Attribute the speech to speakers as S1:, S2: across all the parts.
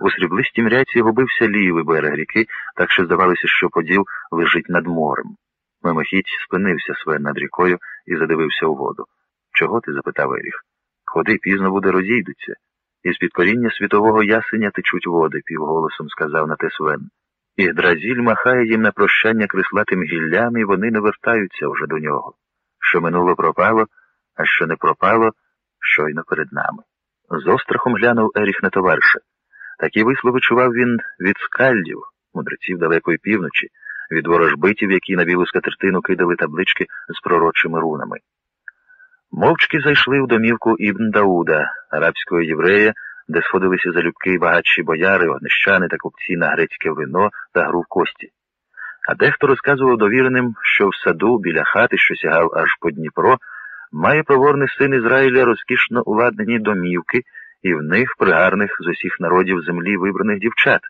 S1: У сріблистій мряці губився лівий берег ріки, так що здавалося, що поділ лежить над морем. Мимохідь спинився Свен над рікою і задивився у воду. Чого ти? запитав Еріх. Ходи, пізно буде розійдуться. Із під коріння світового ясеня течуть води, півголосом сказав на те Свен. І Дразіль махає їм на прощання крислатим гіллями, і вони не вертаються вже до нього. Що минуло пропало, а що не пропало, щойно перед нами. З острахом глянув Еріх на товариша. Такі вислови чував він від скальдів, мудреців далекої півночі, від ворожбитів, які на білу скатертину кидали таблички з пророчими рунами. Мовчки зайшли в домівку Ібн Дауда, арабського єврея, де сходилися залюбки багатші бояри, огнещани та купці на грецьке вино та гру в кості. А дехто розказував довіреним, що в саду біля хати, що сягав аж по Дніпро, має проворний син Ізраїля розкішно уладнені домівки, і в них пригарних з усіх народів землі вибраних дівчат.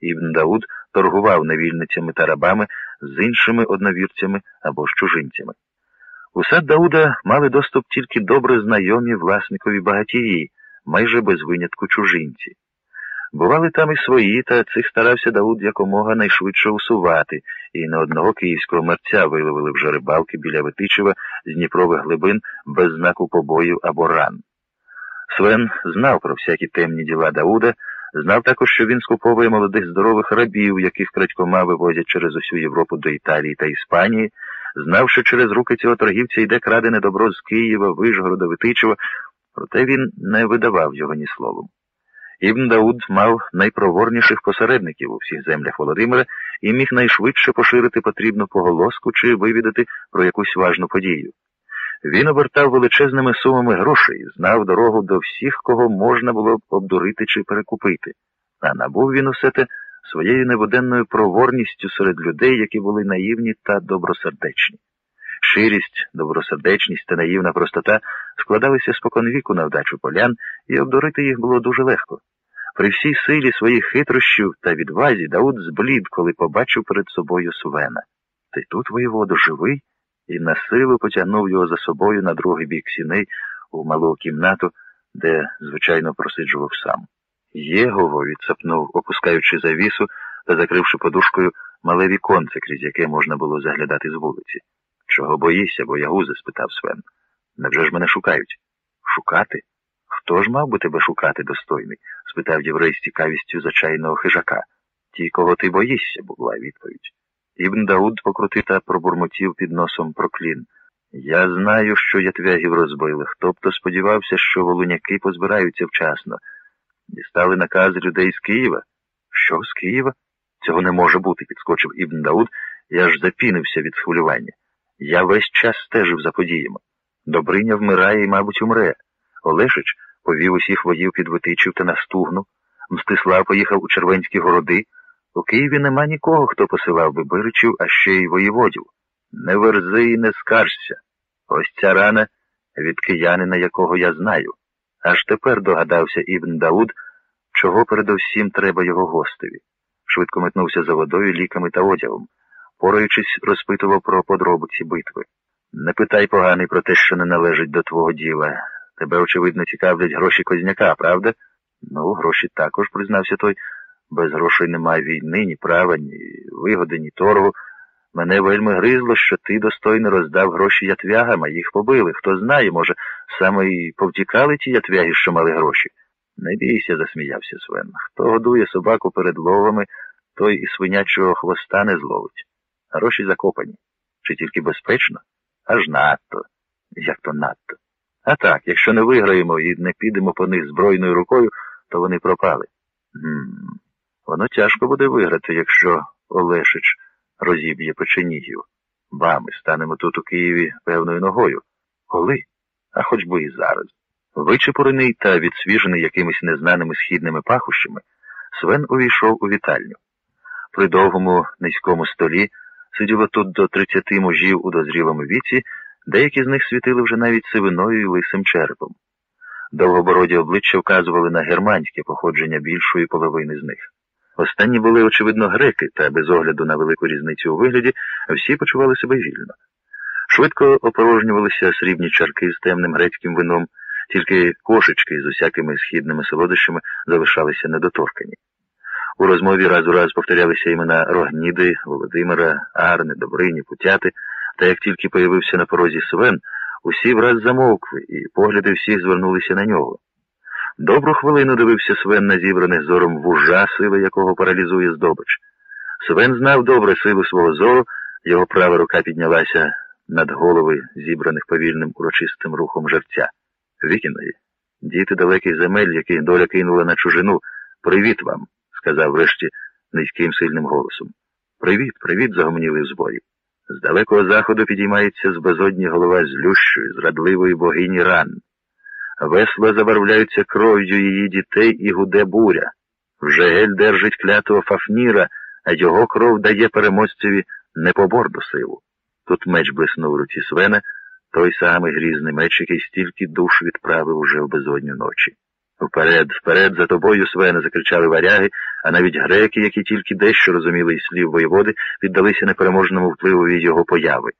S1: Ібн Дауд торгував невільницями та рабами з іншими одновірцями або з чужинцями. У сад Дауда мали доступ тільки добре знайомі власникові багатії, майже без винятку чужинці. Бували там і свої, та цих старався Дауд якомога найшвидше усувати, і на одного київського мерця виловили вже рибалки біля Витичева з Дніпрових глибин без знаку побоїв або ран. Свен знав про всякі темні діла Дауда, знав також, що він скуповує молодих здорових рабів, яких крадькома вивозять через усю Європу до Італії та Іспанії, знав, що через руки цього торгівця йде крадене добро з Києва, Вишгорода, Витичева, проте він не видавав його ні словом. Ібн Дауд мав найпроворніших посередників у всіх землях Володимира і міг найшвидше поширити потрібну поголоску чи вивідати про якусь важну подію. Він обертав величезними сумами грошей, знав дорогу до всіх, кого можна було б обдурити чи перекупити, а набув він усе те своєю неводенною проворністю серед людей, які були наївні та добросердечні. Ширість, добросердечність та наївна простота складалися споконвіку на вдачу полян, і обдурити їх було дуже легко. При всій силі своїх хитрощів та відвазі Дауд зблід, коли побачив перед собою Свена. Ти тут, воєводу, живий? І на силу потягнув його за собою на другий бік сіней у малу кімнату, де, звичайно, просиджував сам. Єгово відсапнув, опускаючи завісу та закривши подушкою мале віконце, крізь яке можна було заглядати з вулиці. Чого боїшся, боягузе? спитав Свен. Невже ж мене шукають? Шукати? Хто ж мав би тебе шукати, достойний? спитав єврей з цікавістю зачайного хижака. Ті, кого ти боїшся, була відповідь. Ібн Дауд покрутив та пробурмотів під носом проклін. Я знаю, що ятвягів розбили. Хто б то сподівався, що волуняки позбираються вчасно. Дістали наказ людей з Києва. Що з Києва? Цього не може бути, підскочив Ібн Дауд, я аж запінився від схвилювання. Я весь час стежив за подіями. Добриня вмирає і, мабуть, умре. Олешич повів усіх воїв під Витичів та на стугну. Мстислав поїхав у Червенські городи. У Києві нема нікого, хто посилав би биричів, а ще й воєводів. Не верзи і не скаржся. Ось ця рана від киянина, якого я знаю. Аж тепер догадався Ібн Дауд, чого передовсім треба його гостеві. Швидко метнувся за водою, ліками та одягом. Пораючись, розпитував про подробиці битви. Не питай поганий про те, що не належить до твого діла. Тебе, очевидно, цікавлять гроші Козняка, правда? Ну, гроші також, признався той. Без грошей немає війни, ні права, ні вигоди, ні торгу. Мене вельми гризло, що ти достойно роздав гроші ятвягам, а їх побили. Хто знає, може, саме і повтікали ті ятвяги, що мали гроші. Не бійся, засміявся Свен. Хто годує собаку перед ловами, той і свинячого хвоста не зловить. Гроші закопані. Чи тільки безпечно? Аж надто. Як то надто. А так, якщо не виграємо і не підемо по них збройною рукою, то вони пропали. Гм. Воно тяжко буде виграти, якщо Олешич розіб'є печенігів. Ба, ми станемо тут у Києві певною ногою. Коли? А хоч би і зараз. Вичепурений та відсвіжений якимись незнаними східними пахощами, Свен увійшов у вітальню. При довгому низькому столі сиділо тут до тридцяти мужів у дозрілому віці, деякі з них світили вже навіть сивиною і лисим черепом. Довгобороді обличчя вказували на германське походження більшої половини з них. Останні були, очевидно, греки, та без огляду на велику різницю у вигляді всі почували себе вільно. Швидко опорожнювалися срібні чарки з темним грецьким вином, тільки кошечки з усякими східними солодощами залишалися недоторкані. У розмові раз у раз повторялися імена Рогніди, Володимира, Арни, Добрині, Путяти, та як тільки появився на порозі Свен, усі враз замовкли, і погляди всіх звернулися на нього. Добру хвилину дивився Свен на зібраних зором вужа, сила якого паралізує здобич. Свен знав добре силу свого зору, його права рука піднялася над голови, зібраних повільним урочистим рухом жерця. Вікіної, діти далеких земель, які доля кинула на чужину, привіт вам, сказав врешті низьким сильним голосом. Привіт, привіт, загомоніли в зборі. З далекого заходу підіймається з безодні голова злющої, зрадливої богині ран. Весла забарвляються кров'ю її дітей і гуде буря. Вже гель держить клятого Фафніра, а його кров дає переможцеві непоборну силу. Тут меч блиснув у руці Свена, той самий грізний меч, який стільки душ відправив уже в безодню ночі. Вперед, вперед, за тобою, Свене, закричали варяги, а навіть греки, які тільки дещо розуміли із слів воєводи, піддалися непереможному впливові його появи.